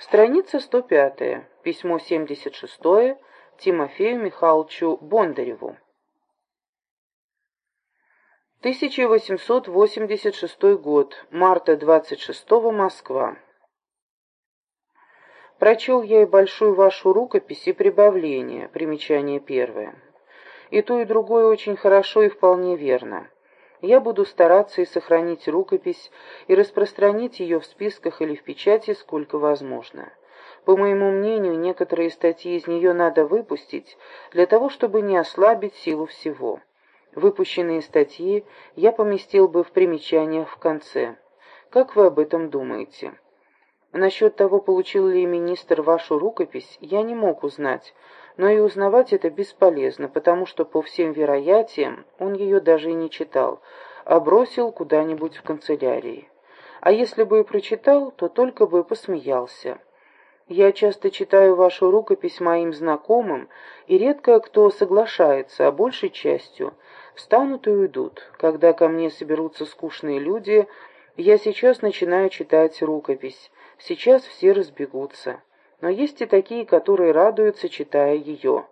Страница 105. Письмо 76. Тимофею Михайловичу Бондареву. 1886 год. Марта 26. Москва. Прочел я и большую вашу рукопись и прибавление, примечание первое. И то, и другое очень хорошо и вполне верно. Я буду стараться и сохранить рукопись, и распространить ее в списках или в печати сколько возможно. По моему мнению, некоторые статьи из нее надо выпустить, для того, чтобы не ослабить силу всего. Выпущенные статьи я поместил бы в примечаниях в конце. Как вы об этом думаете? Насчет того, получил ли министр вашу рукопись, я не мог узнать, но и узнавать это бесполезно, потому что, по всем вероятиям, он ее даже и не читал, а бросил куда-нибудь в канцелярии. А если бы и прочитал, то только бы посмеялся. Я часто читаю вашу рукопись моим знакомым, и редко кто соглашается, а большей частью встанут и уйдут. Когда ко мне соберутся скучные люди, я сейчас начинаю читать рукопись, сейчас все разбегутся но есть и такие, которые радуются, читая ее.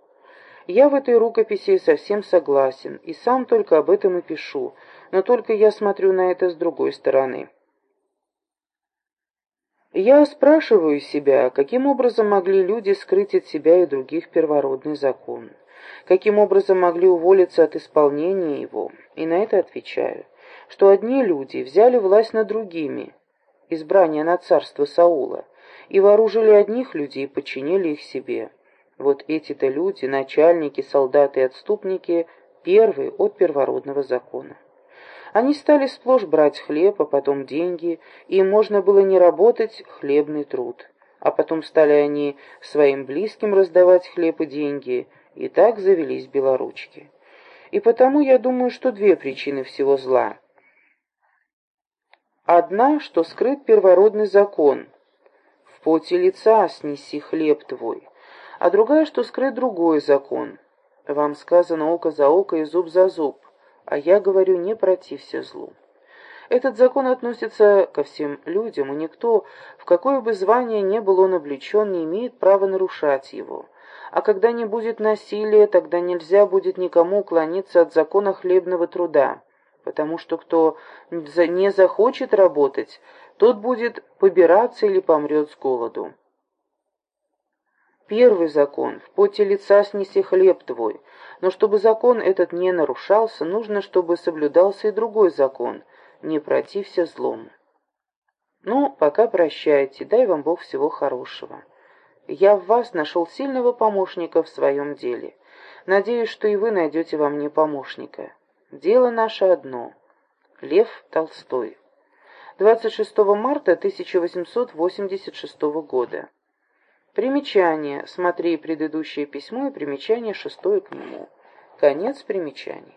Я в этой рукописи совсем согласен, и сам только об этом и пишу, но только я смотрю на это с другой стороны. Я спрашиваю себя, каким образом могли люди скрыть от себя и других первородный закон? Каким образом могли уволиться от исполнения его? И на это отвечаю, что одни люди взяли власть над другими, избрание на царство Саула, и вооружили одних людей и подчинили их себе. Вот эти-то люди, начальники, солдаты и отступники, первые от первородного закона. Они стали сплошь брать хлеб, а потом деньги, и им можно было не работать хлебный труд. А потом стали они своим близким раздавать хлеб и деньги, и так завелись белоручки. И потому я думаю, что две причины всего зла. Одна, что скрыт первородный закон, в поте лица снеси хлеб твой, а другая, что скрыть другой закон. Вам сказано око за око и зуб за зуб, а я говорю, не протився злу. Этот закон относится ко всем людям, и никто, в какое бы звание не был он облечен, не имеет права нарушать его. А когда не будет насилия, тогда нельзя будет никому уклониться от закона хлебного труда, потому что кто не захочет работать, тот будет побираться или помрет с голоду. Первый закон — в поте лица снеси хлеб твой, но чтобы закон этот не нарушался, нужно, чтобы соблюдался и другой закон — не протився злому. Ну, пока прощайте, дай вам Бог всего хорошего. Я в вас нашел сильного помощника в своем деле. Надеюсь, что и вы найдете во мне помощника. Дело наше одно. Лев Толстой. 26 марта 1886 года. Примечание. Смотри предыдущее письмо и примечание шестое к нему. Конец примечаний.